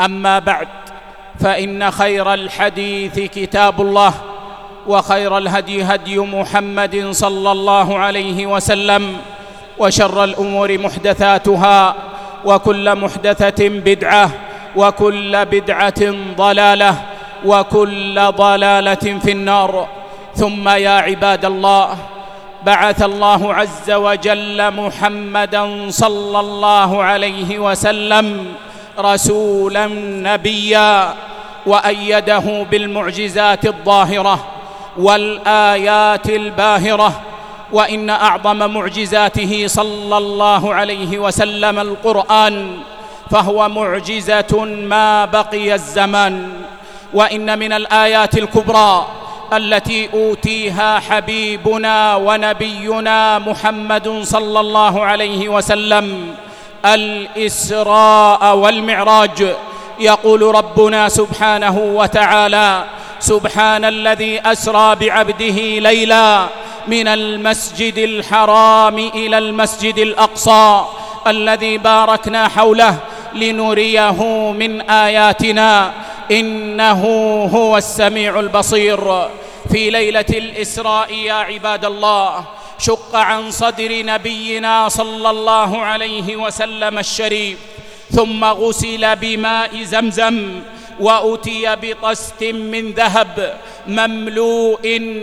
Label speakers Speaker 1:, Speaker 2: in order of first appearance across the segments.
Speaker 1: أما بعد فإن خير الحديث كتاب الله وخير الهدي هدي محمد صلى الله عليه وسلم وشر الأمور محدثاتها وكل محدثة بدعة وكل بدعة ضلالة وكل ضلالة في النار. ثم يا عباد الله بعث الله عز وجل محمدا صلى الله عليه وسلم رسولا نبيا وأيده بالمعجزات الظاهرة والآيات الباهرة وإن أعظم معجزاته صلى الله عليه وسلم القرآن فهو معجزة ما بقي الزمان وإن من الآيات الكبرى التي أوتيها حبيبنا ونبينا محمد صلى الله عليه وسلم الإسراء والمعراج. يقول ربنا سبحانه وتعالى سبحان الذي أسرى بعبده ليلا من المسجد الحرام إلى المسجد الأقصى الذي باركنا حوله لنريه من آياتنا إنه هو السميع البصير. في ليلة الإسراء يا عباد الله شق عن صدر نبينا صلى الله عليه وسلم الشريف ثم غسل بماء زمزم وأتي بطست من ذهب مملوء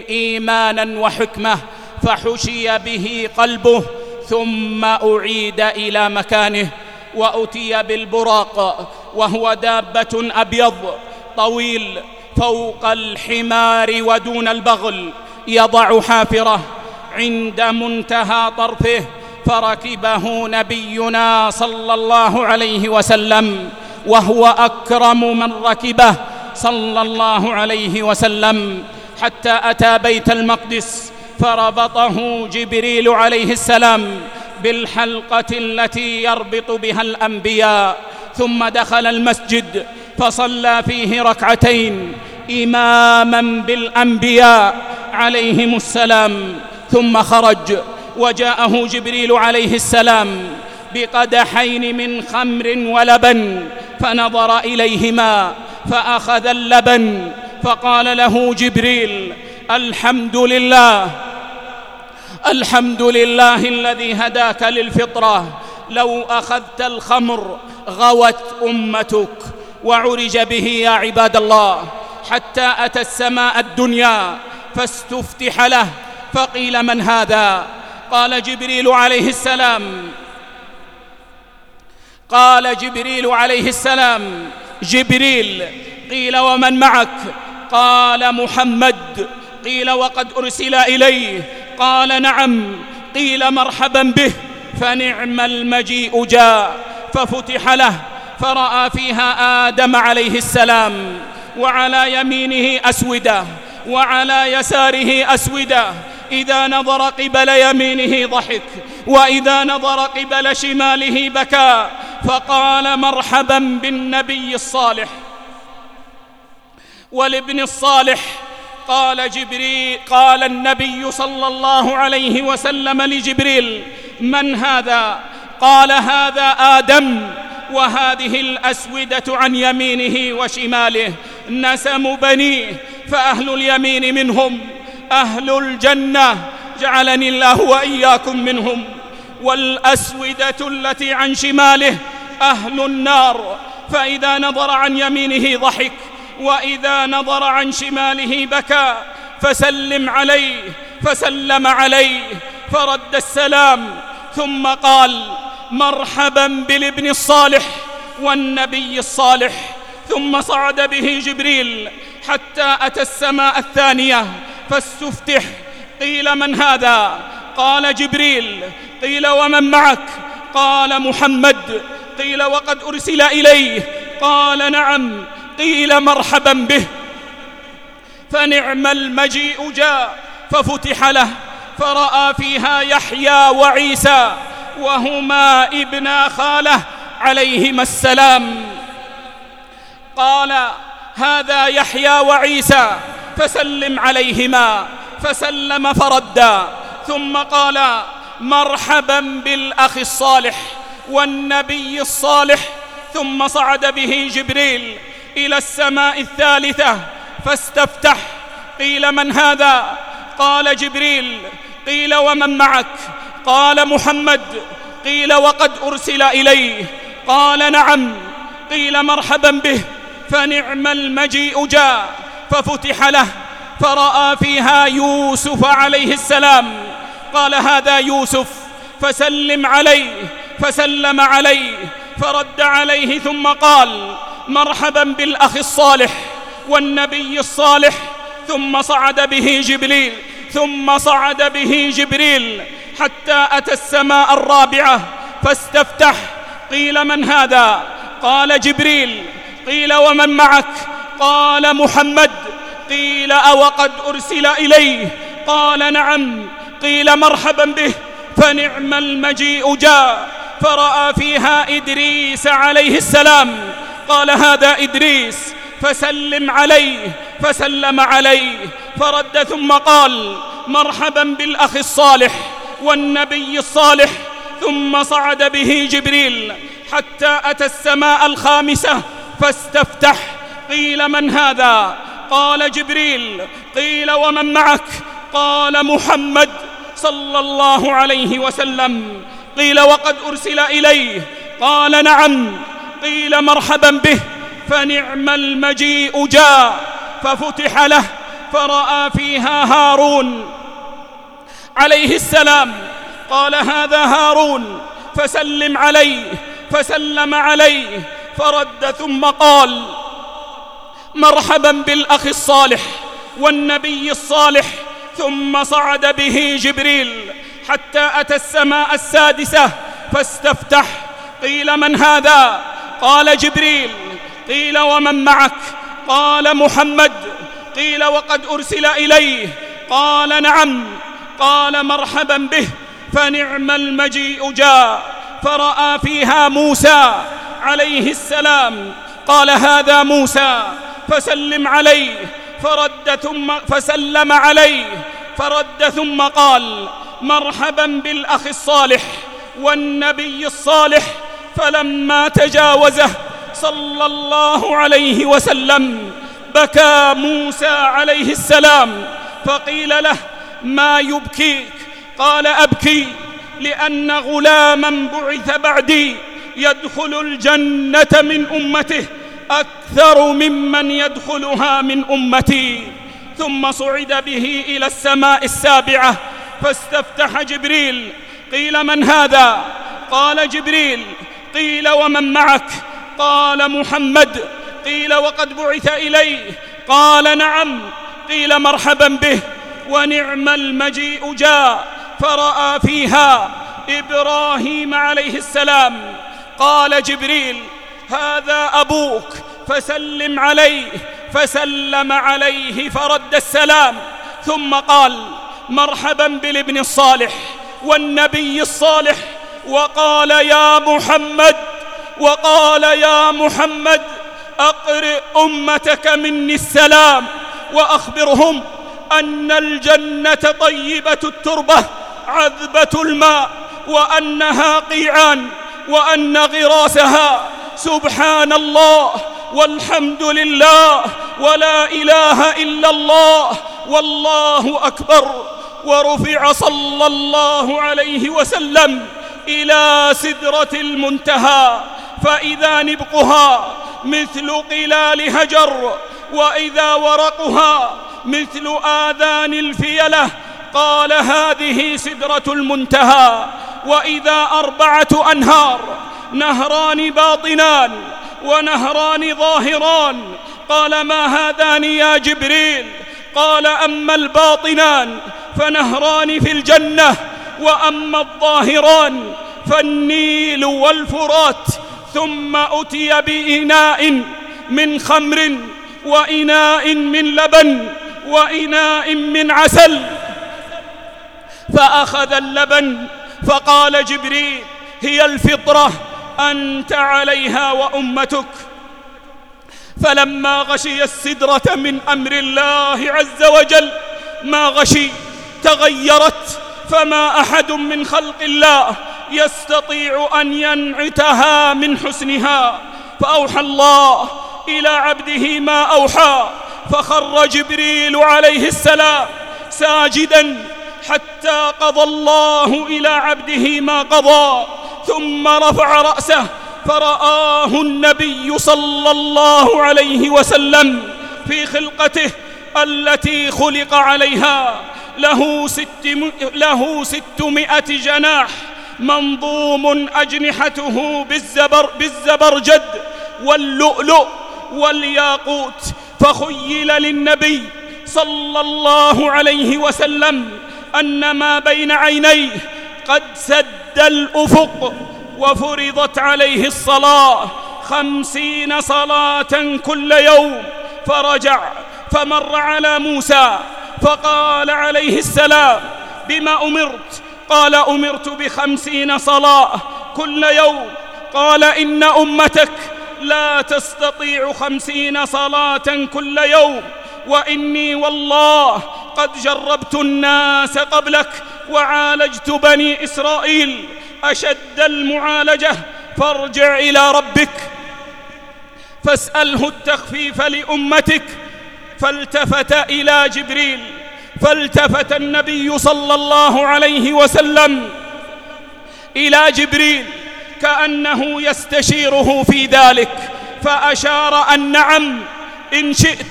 Speaker 1: إيمانا وحكمة فحشي به قلبه ثم أعيد إلى مكانه وأتي بالبراق وهو دابة أبيض طويل فوق الحمار ودون البغل يضع حافره عند منتهى طرفه فركبه نبينا صلى الله عليه وسلم وهو أكرم من ركبه صلى الله عليه وسلم. حتى أتى بيت المقدس فربطه جبريل عليه السلام بالحلقة التي يربط بها الأنبياء. ثم دخل المسجد فصلى فيه ركعتين إماما بالأنبياء عليهم السلام. ثم خرج وجاءه جبريل عليه السلام بقدحين من خمر ولبن فنظر إليهما فأخذ اللبن فقال له جبريل الحمد لله الحمد لله الذي هداك للفطرة لو أخذت الخمر غوت أمتك وعرج به يا عباد الله حتى أتى السماء الدنيا فاستفتح له فقيل من هذا؟ قال جبريل عليه السلام. قال جبريل عليه السلام جبريل قيل ومن معك؟ قال محمد. قيل وقد أرسل إليه. قال نعم. قيل مرحبا به. فنعم المجيء جاء. ففتح له. فرأى فيها آدم عليه السلام. وعلى يمينه أسوده. وعلى يساره أسوده. إذا نظر قبل يمينه ضحك وإذا نظر قبل شماله بكى فقال مرحبا بالنبي الصالح. والابن الصالح قال جبريل قال النبي صلى الله عليه وسلم لجبريل من هذا؟ قال هذا آدم وهذه الأسودة عن يمينه وشماله نسم بنيه فأهل اليمين منهم. أهل الجنة جعلني الله وإياكم منهم والأسودة التي عن شماله أهل النار فإذا نظر عن يمينه ضحك وإذا نظر عن شماله بكى فسلم عليه فسلم عليه فرد السلام ثم قال مرحبا بالابن الصالح والنبي الصالح ثم صعد به جبريل حتى أتى السماء الثانية فاستفتح قيل من هذا؟ قال جبريل. قيل ومن معك؟ قال محمد. قيل وقد أرسل إليه. قال نعم. قيل مرحبا به. فنعم المجيء جاء ففتح له. فرأى فيها يحيى وعيسى وهما ابنا خاله عليهما السلام. قال هذا يحيى وعيسى. فسلم عليهما فسلم فردا ثم قال مرحبا بالأخ الصالح والنبي الصالح. ثم صعد به جبريل إلى السماء الثالثة فاستفتح قيل من هذا؟ قال جبريل قيل ومن معك؟ قال محمد قيل وقد أرسل إليه؟ قال نعم. قيل مرحبا به. فنعم المجيء جاء. ففتح له فرأى فيها يوسف عليه السلام. قال هذا يوسف فسلم عليه فسلم عليه فرد عليه ثم قال مرحبا بالأخ الصالح والنبي الصالح. ثم صعد به جبريل ثم صعد به جبريل حتى أتى السماء الرابعة فاستفتح. قيل من هذا؟ قال جبريل. قيل ومن معك؟ قال محمد قيل أوقد أرسل إليه؟ قال نعم قيل مرحبا به فنعم المجيء جاء فرأى فيها إدريس عليه السلام. قال هذا إدريس فسلم عليه فسلم عليه فرد ثم قال مرحبا بالأخ الصالح والنبي الصالح ثم صعد به جبريل حتى أتى السماء الخامسة فاستفتح. قيل من هذا؟ قال جبريل. قيل ومن معك؟ قال محمد صلى الله عليه وسلم. قيل وقد أرسل إليه. قال نعم. قيل مرحبا به. فنعم المجيء جاء. ففتح له. فرأى فيها هارون عليه السلام. قال هذا هارون. فسلم عليه. فسلم عليه. فرد ثم قال مرحبا بالأخ الصالح والنبي الصالح ثم صعد به جبريل حتى أتى السماء السادسة فاستفتح قيل من هذا؟ قال جبريل قيل ومن معك؟ قال محمد قيل وقد أرسل إليه؟ قال نعم قال مرحبا به فنعم المجيء جاء فرأى فيها موسى عليه السلام قال هذا موسى فسلم عليه فرد ثم فسلم عليه فرد ثم قال مرحبا بالأخ الصالح والنبي الصالح فلما تجاوزه صلى الله عليه وسلم بكى موسى عليه السلام فقيل له ما يبكيك؟ قال أبكي لأن غلاما بعث بعدي يدخل الجنة من أمته أكثر ممن يدخلها من أمتي. ثم صعد به إلى السماء السابعة فاستفتح جبريل قيل من هذا؟ قال جبريل قيل ومن معك؟ قال محمد قيل وقد بعث إليه قال نعم قيل مرحبا به ونعم المجيء جاء فرأى فيها إبراهيم عليه السلام. قال جبريل هذا أبوك فسلم عليه فسلم عليه فرد السلام. ثم قال مرحبا بالابن الصالح والنبي الصالح. وقال يا محمد وقال يا محمد أقرئ أمتك مني السلام. وأخبرهم أن الجنة طيبة التربة عذبة الماء وأنها قيعان وأن غراسها سبحان الله والحمد لله ولا إله إلا الله والله أكبر ورفع صلى الله عليه وسلم إلى سدرة المنتهى فإذا نبقها مثل قلال هجر وإذا ورقها مثل آذان الفيلة قال هذه سدرة المنتهى وإذا أربعة أنهار نهران باطنان ونهران ظاهران. قال ما هذان يا جبريل؟ قال أما الباطنان فنهران في الجنة وأما الظاهران فالنيل والفرات. ثم أتي بإناء من خمر وإناء من لبن وإناء من عسل. فأخذ اللبن فقال جبريل هي الفطرة. أنت عليها وأمتك. فلما غشي السدرة من أمر الله عز وجل ما غشي تغيرت فما أحد من خلق الله يستطيع أن ينعتها من حسنها. فأوحى الله إلى عبده ما أوحى فخر جبريل عليه السلام ساجدا حتى قضى الله إلى عبده ما قضى. ثم رفع رأسه فرآه النبي صلى الله عليه وسلم في خلقته التي خلق عليها. له, ست له ستمائة جناح منظوم أجنحته بالزبر بالزبرجد واللؤلؤ والياقوت. فخيل للنبي صلى الله عليه وسلم أن ما بين عينيه قد سد مد الأفق وفرضت عليه الصلاة خمسين صلاة كل يوم فرجع فمر على موسى فقال عليه السلام بما أمرت؟ قال أمرت بخمسين صلاة كل يوم قال إن أمتك لا تستطيع خمسين صلاة كل يوم وإني والله قد جربت الناس قبلك وعالجت بني إسرائيل أشد المعالجة فارجع إلى ربك فاسأله التخفيف لأمتك فالتفت إلى جبريل فالتفت النبي صلى الله عليه وسلم إلى جبريل كأنه يستشيره في ذلك فأشار أن نعم إن شئت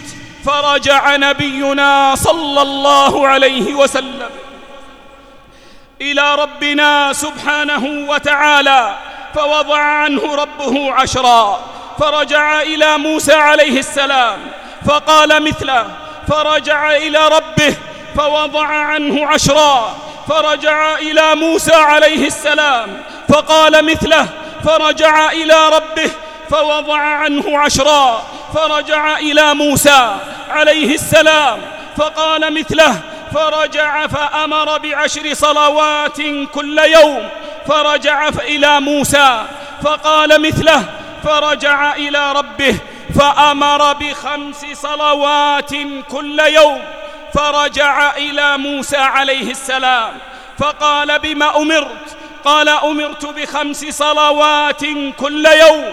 Speaker 1: فرجع نبينا صلى الله عليه وسلم إلى ربنا سبحانه وتعالى فوضع عنه ربه عشرا فرجع إلى موسى عليه السلام فقال مثله فرجع إلى ربه فوضع عنه عشرا فرجع إلى موسى عليه السلام فقال مثله فرجع إلى ربه فوضع عنه عشرا فرجع إلى موسى عليه السلام فقال مثله فرجع فأمر بعشر صلوات كل يوم فرجع إلى موسى فقال مثله فرجع إلى ربه فأمر بخمس صلوات كل يوم فرجع إلى موسى عليه السلام فقال بما أمرت؟ قال أمرت بخمس صلوات كل يوم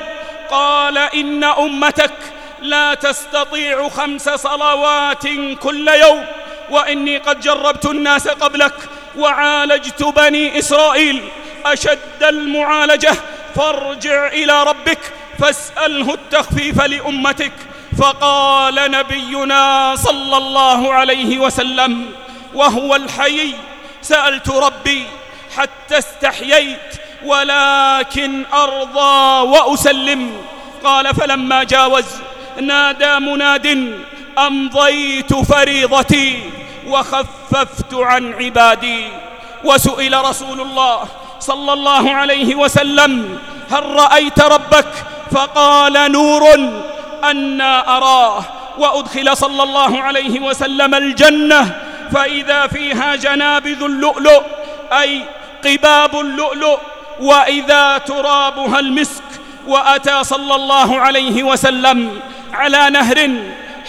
Speaker 1: قال إن أمتك لا تستطيع خمس صلوات كل يوم وإني قد جربت الناس قبلك وعالجت بني إسرائيل. أشد المعالجة فارجع إلى ربك فاسأله التخفيف لأمتك. فقال نبينا صلى الله عليه وسلم وهو الحي سألت ربي حتى استحييت ولكن أرضى وأسلم. قال فلما جاوز نادى مناد أمضيت فريضتي وخففت عن عبادي. وسئل رسول الله صلى الله عليه وسلم هل رأيت ربك؟ فقال نور أنا أراه. وأدخل صلى الله عليه وسلم الجنة. فإذا فيها جنابذ اللؤلؤ أي قباب اللؤلؤ وإذا ترابها المسك وأتى صلى الله عليه وسلم على نهر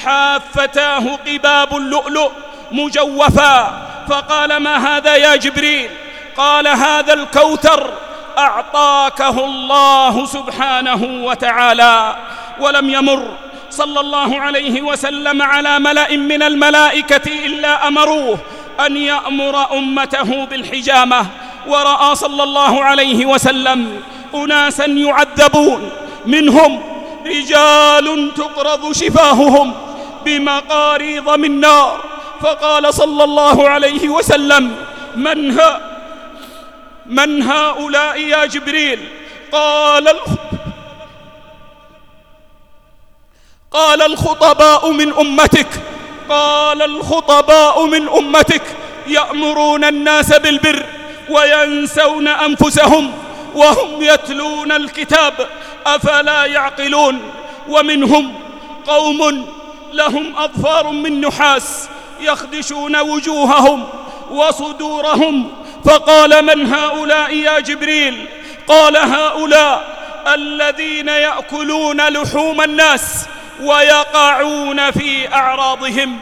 Speaker 1: حافتاه قباب اللؤلؤ مجوفا فقال ما هذا يا جبريل؟ قال هذا الكوثر أعطاكه الله سبحانه وتعالى ولم يمر. صلى الله عليه وسلم على ملأ من الملائكة إلا أمروه أن يأمر أمته بالحجامة ورأى صلى الله عليه وسلم اناسا يعذبون. منهم رجال تقرض شفاههم بمقاريض من نار. فقال صلى الله عليه وسلم من ها من هؤلاء يا جبريل؟ قال قال الخطباء من أمتك. قال الخطباء من أمتك. يأمرون الناس بالبر وينسون أنفسهم. وهم يتلون الكتاب أفلا يعقلون؟ ومنهم قوم لهم أظفار من نحاس يخدشون وجوههم وصدورهم. فقال من هؤلاء يا جبريل؟ قال هؤلاء الذين يأكلون لحوم الناس ويقعون في أعراضهم.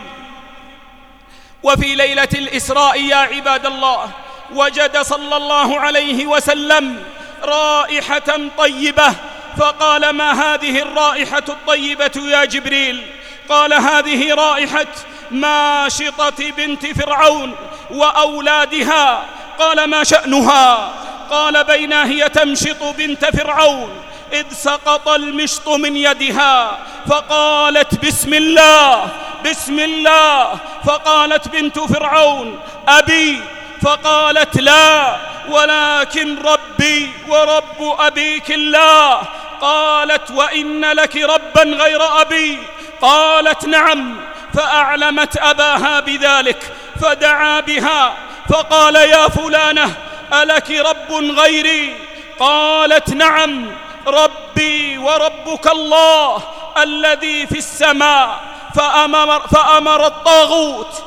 Speaker 1: وفي ليلة الإسراء يا عباد الله وجد صلى الله عليه وسلم رائحة طيبة. فقال ما هذه الرائحة الطيبة يا جبريل؟ قال هذه رائحة ماشطة بنت فرعون وأولادها. قال ما شأنها؟ قال بينا هي تمشط بنت فرعون إذ سقط المشط من يدها. فقالت بسم الله بسم الله. فقالت بنت فرعون أبي. فقالت لا ولكن ربي ورب أبيك الله. قالت وإن لك ربا غير أبي. قالت نعم. فأعلمت أباها بذلك. فدعا بها. فقال يا فلانة ألك رب غيري؟ قالت نعم. ربي وربك الله الذي في السماء. فأمر, فأمر الطاغوت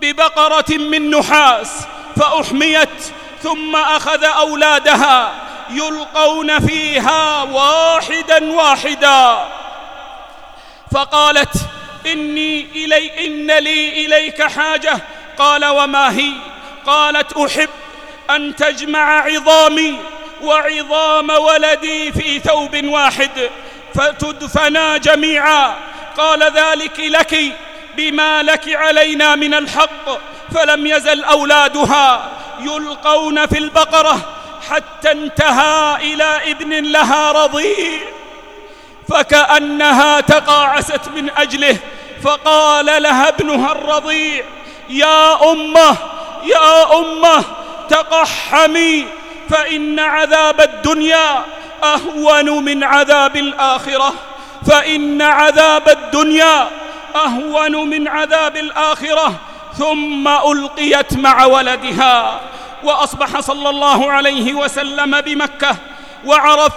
Speaker 1: ببقرة من نحاس. فأحميت ثم أخذ أولادها يلقون فيها واحدا واحدا. فقالت إني إلي إن لي إليك حاجة. قال وما هي؟ قالت أحب أن تجمع عظامي وعظام ولدي في ثوب واحد فتدفنا جميعا. قال ذلك لك بما لك علينا من الحق فلم يزل أولادها. يلقون في البقرة حتى انتهى إلى ابن لها رضيع فكأنها تقاعست من أجله فقال لها ابنها الرضيع يا أمة يا أمة تقحمي فإن عذاب الدنيا أهون من عذاب الآخرة فإن عذاب الدنيا أهون من عذاب الآخرة ثم ألقيت مع ولدها وأصبح صلى الله عليه وسلم بمكة وعرف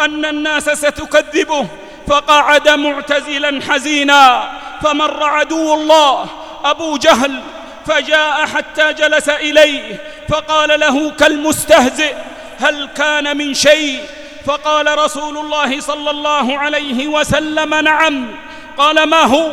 Speaker 1: أن الناس ستكذبه فقعد معتزلا حزينا فمر عدو الله أبو جهل فجاء حتى جلس إليه فقال له كالمستهزئ هل كان من شيء؟ فقال رسول الله صلى الله عليه وسلم نعم قال ما هو؟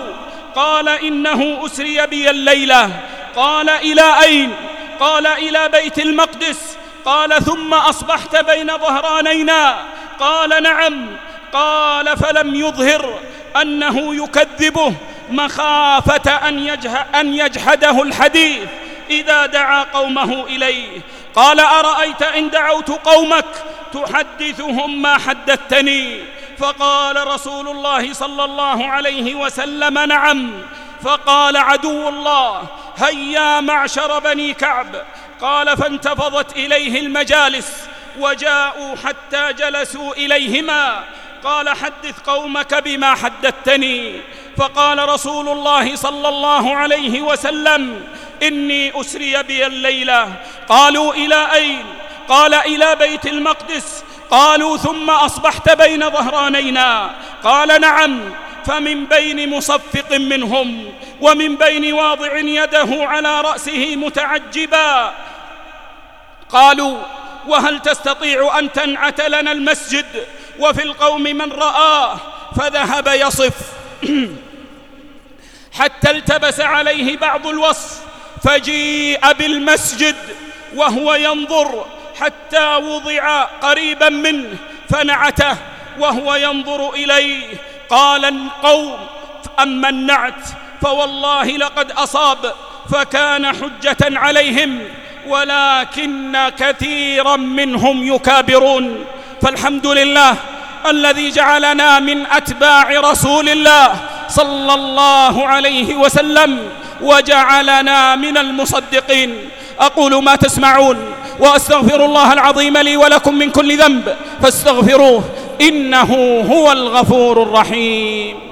Speaker 1: قال إنه أسري بي الليلة قال إلى أين؟ قال إلى بيت المقدس. قال ثم أصبحت بين ظهرانينا. قال نعم. قال فلم يظهر أنه يكذبه. مخافة أن, يجه أن يجحده الحديث. إذا دعا قومه إليه. قال أرأيت إن دعوت قومك؟ تحدثهم ما حدثتني. فقال رسول الله صلى الله عليه وسلم نعم. فقال عدو الله هيا معشر بني كعب. قال فانتفضت إليه المجالس وجاءوا حتى جلسوا إليهما. قال حدث قومك بما حدثتني. فقال رسول الله صلى الله عليه وسلم إني أسري بي الليلة. قالوا إلى أين؟ قال إلى بيت المقدس. قالوا ثم أصبحت بين ظهرانينا. قال نعم فمن بين مصفق منهم ومن بين واضع يده على رأسه متعجبا. قالوا وهل تستطيع أن تنعت لنا المسجد وفي القوم من رآه؟ فذهب يصف. حتى التبس عليه بعض الوصف فجيء بالمسجد وهو ينظر. حتى وضع قريبا منه فنعته وهو ينظر إليه. قال القوم اما النعت فوالله لقد أصاب فكان حجة عليهم ولكن كثيرا منهم يكابرون. فالحمد لله الذي جعلنا من أتباع رسول الله صلى الله عليه وسلم وجعلنا من المصدقين. أقول ما تسمعون. وأستغفر الله العظيم لي ولكم من كل ذنب فاستغفروه إنه هو الغفور الرحيم.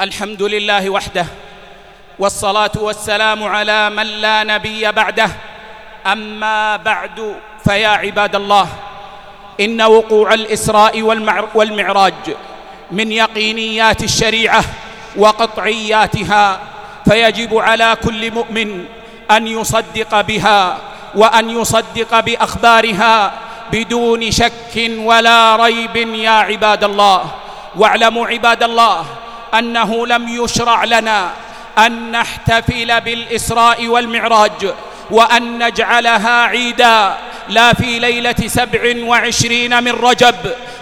Speaker 1: الحمد لله وحده والصلاة والسلام على من لا نبي بعده أما بعد فيا عباد الله إن وقوع الإسراء والمعراج من يقينيات الشريعة وقطعياتها فيجب على كل مؤمن أن يصدق بها وأن يصدق بأخبارها بدون شك ولا ريب يا عباد الله. واعلموا عباد الله أنه لم يشرع لنا أن نحتفل بالإسراء والمعراج وأن نجعلها عيداً لا في ليلة سبع وعشرين من رجب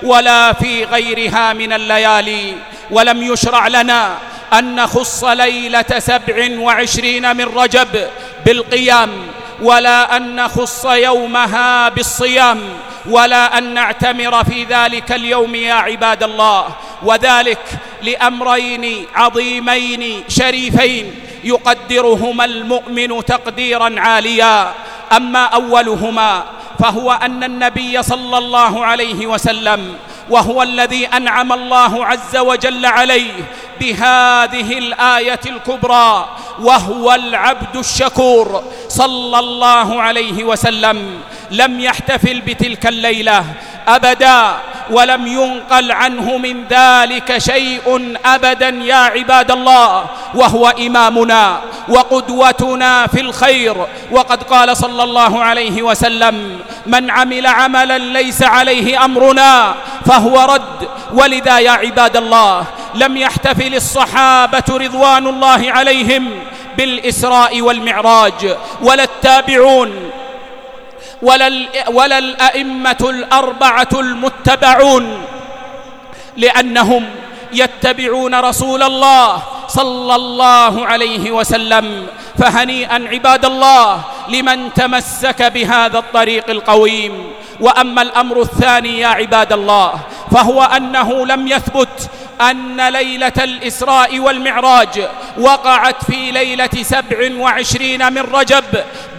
Speaker 1: ولا في غيرها من الليالي. ولم يشرع لنا أن نخص ليلة سبع وعشرين من رجب بالقيام ولا أن نخص يومها بالصيام ولا أن نعتمر في ذلك اليوم يا عباد الله. وذلك لأمرين عظيمين شريفين يقدرهما المؤمن تقديرا عاليا. أما أولهما فهو أن النبي صلى الله عليه وسلم وهو الذي أنعم الله عز وجل عليه بهذه الآية الكبرى وهو العبد الشكور صلى الله عليه وسلم لم يحتفل بتلك الليلة أبدا ولم ينقل عنه من ذلك شيء أبدا يا عباد الله. وهو إمامنا وقدوتنا في الخير. وقد قال صلى الله عليه وسلم من عمل عملا ليس عليه أمرنا فهو رد. ولذا يا عباد الله لم يحتفل الصحابة رضوان الله عليهم بالإسراء والمعراج. ولا التابعون ولا الأئمة الأربعة المتبعون لأنهم يتبعون رسول الله صلى الله عليه وسلم فهنيئا عباد الله لمن تمسك بهذا الطريق القويم. وأما الأمر الثاني يا عباد الله فهو أنه لم يثبت أن ليلة الإسراء والمعراج وقعت في ليلة سبع وعشرين من رجب.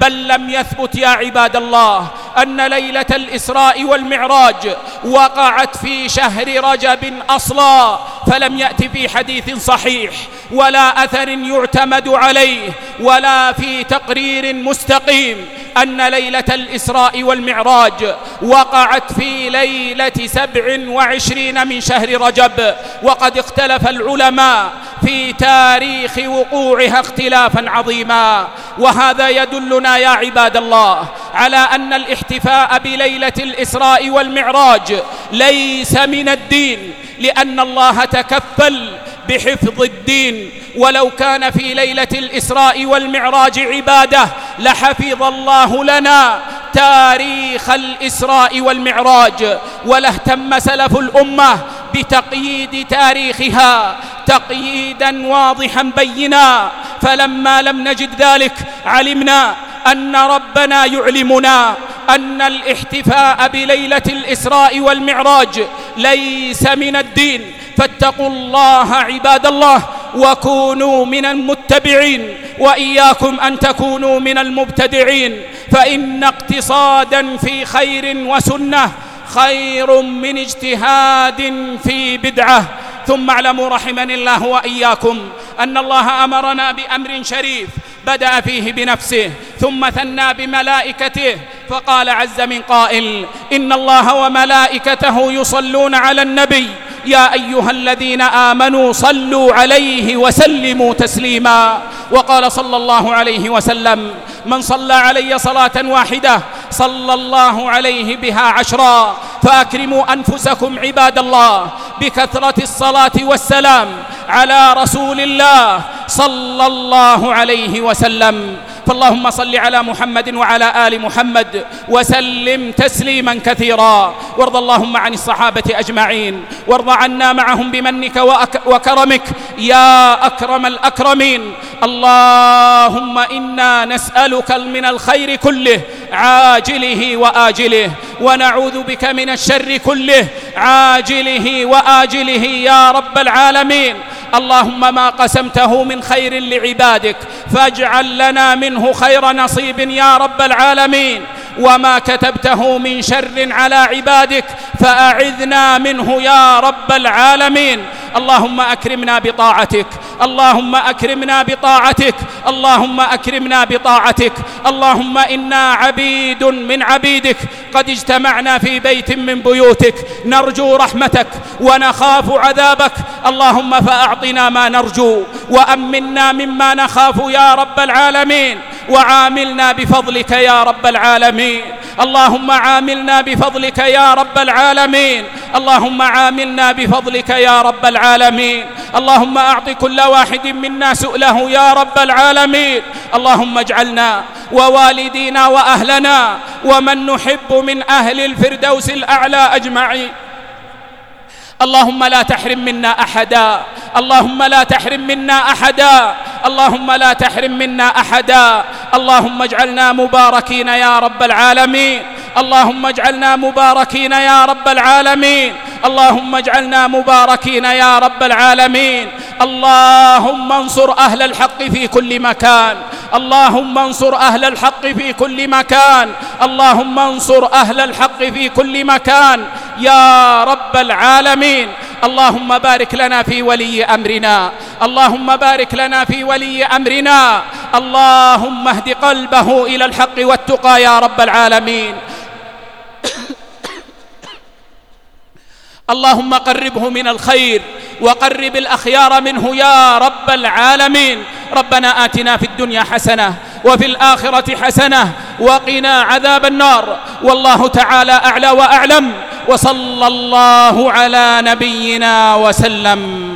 Speaker 1: بل لم يثبت يا عباد الله أن ليلة الإسراء والمعراج وقعت في شهر رجب أصلا فلم يأتي في حديث صحيح. ولا أثر يعتمد عليه ولا في تقرير مستقيم أن ليلة الإسراء والمعراج وقعت في ليلة سبع وعشرين من شهر رجب وقد اختلف العلماء في تاريخ وقوعها اختلافا عظيما. وهذا يدلنا يا عباد الله على أن الاحتفاء بليلة الإسراء والمعراج ليس من الدين لأن الله تكفل بحفظ الدين ولو كان في ليلة الإسراء والمعراج عبادة لحفظ الله لنا تاريخ الإسراء والمعراج ولاهتم سلف الأمة بتقييد تاريخها تقييدا واضحا بينا فلما لم نجد ذلك علمنا أن ربنا يعلمنا أن الاحتفاء بليلة الإسراء والمعراج ليس من الدين فاتقوا الله عباد الله وكونوا من المتبعين وإياكم أن تكونوا من المبتدعين فإن اقتصادا في خير وسنة خير من اجتهاد في بدعة ثم اعلموا رحمني الله وإياكم أن الله أمرنا بأمر شريف بدأ فيه بنفسه ثم ثنى بملائكته فقال عز من قائل إن الله وملائكته يصلون على النبي يا أيها الذين آمنوا صلوا عليه وسلموا تسليما. وقال صلى الله عليه وسلم من صلى علي صلاة واحدة صلى الله عليه بها عشرا فأكرموا أنفسكم عباد الله بكثرة الصلاة والسلام على رسول الله صلى الله عليه وسلم. فاللهم صل على محمد وعلى آل محمد وسلم تسليما كثيرا وارض اللهم عن الصحابة أجمعين وارض عنا معهم بمنك وكرمك يا أكرم الأكرمين اللهم إنا نسألك من الخير كله عاجله وآجله ونعوذ بك من الشر كله عاجله وآجله يا رب العالمين اللهم ما قسمته من خير لعبادك فاجعل لنا منه خير نصيب يا رب العالمين وما كتبته من شر على عبادك فأعذنا منه يا رب العالمين. اللهم أكرمنا بطاعتك. اللهم أكرمنا بطاعتك. اللهم أكرمنا بطاعتك. اللهم إنا عبيد من عبيدك. قد اجتمعنا في بيت من بيوتك. نرجو رحمتك ونخاف عذابك. اللهم فأعطنا ما نرجو وأمنا مما نخاف يا رب العالمين. وعاملنا بفضلك يا رب العالمين. اللهم عاملنا بفضلك يا رب العالمين. اللهم عاملنا بفضلك يا رب العالمين. اللهم أعط كل واحد منا سؤله يا رب العالمين. اللهم اجعلنا ووالدينا وأهلنا ومن نحب من أهل الفردوس الأعلى أجمعين. اللهم لا تحرم منا أحدا. اللهم لا تحرم منا أحدا. اللهم لا تحرم منا أحدا. اللهم اجعلنا مباركين يا رب العالمين. اللهم اجعلنا مباركين يا رب العالمين. اللهم اجعلنا مباركين يا رب العالمين. اللهم انصر أهل الحق في كل مكان. اللهم انصر أهل الحق في كل مكان. اللهم انصر أهل الحق في كل مكان. يا رب العالمين. اللهم بارك لنا في ولي أمرنا. اللهم بارك لنا في ولي أمرنا. اللهم اهد قلبه إلى الحق والتقى يا رب العالمين. اللهم قربه من الخير. وقرب الأخيار منه يا رب العالمين. ربنا آتنا في الدنيا حسنة وفي الآخرة حسنة وقنا عذاب النار. والله تعالى أعلى وأعلم. وصلى الله على نبينا وسلم.